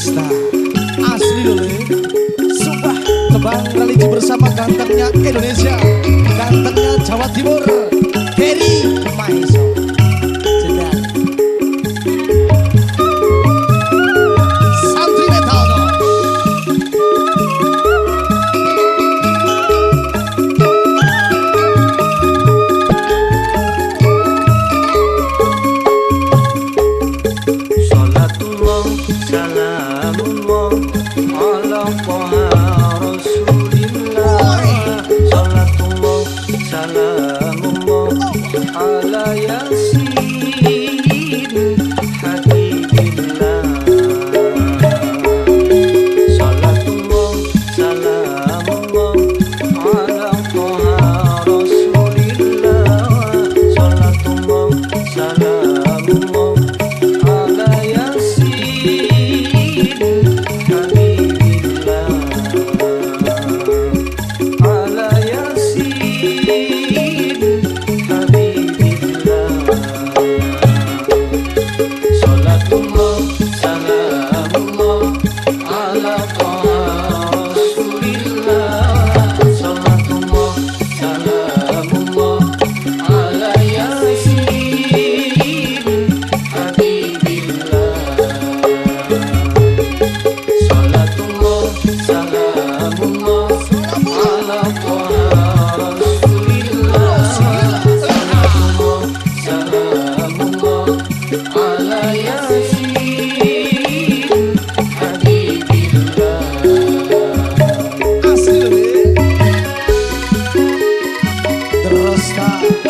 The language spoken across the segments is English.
Rosta Asli loh Sumpah tebang religi bersama gantengnya Indonesia Gantengnya Jawa Timur Kerry Maiso la Oscar.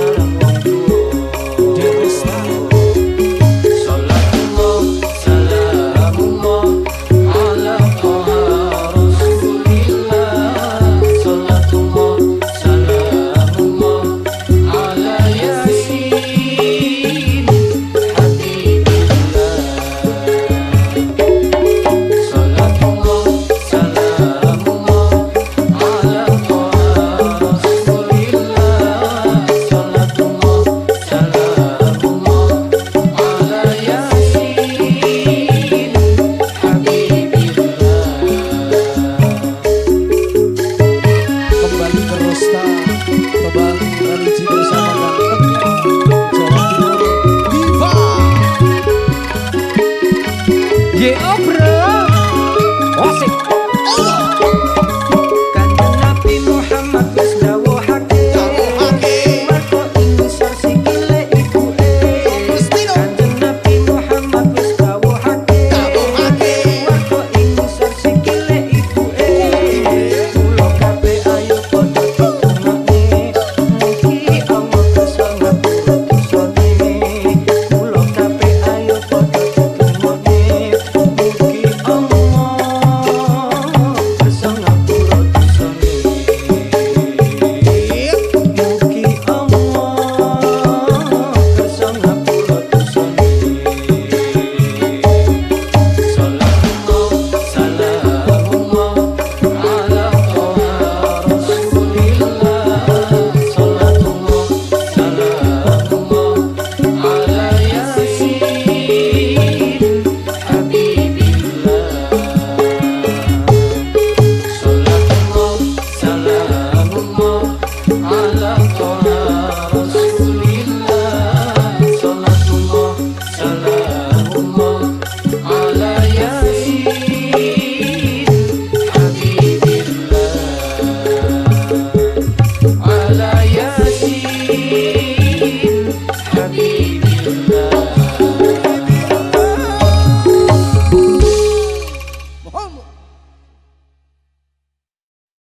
Yeah.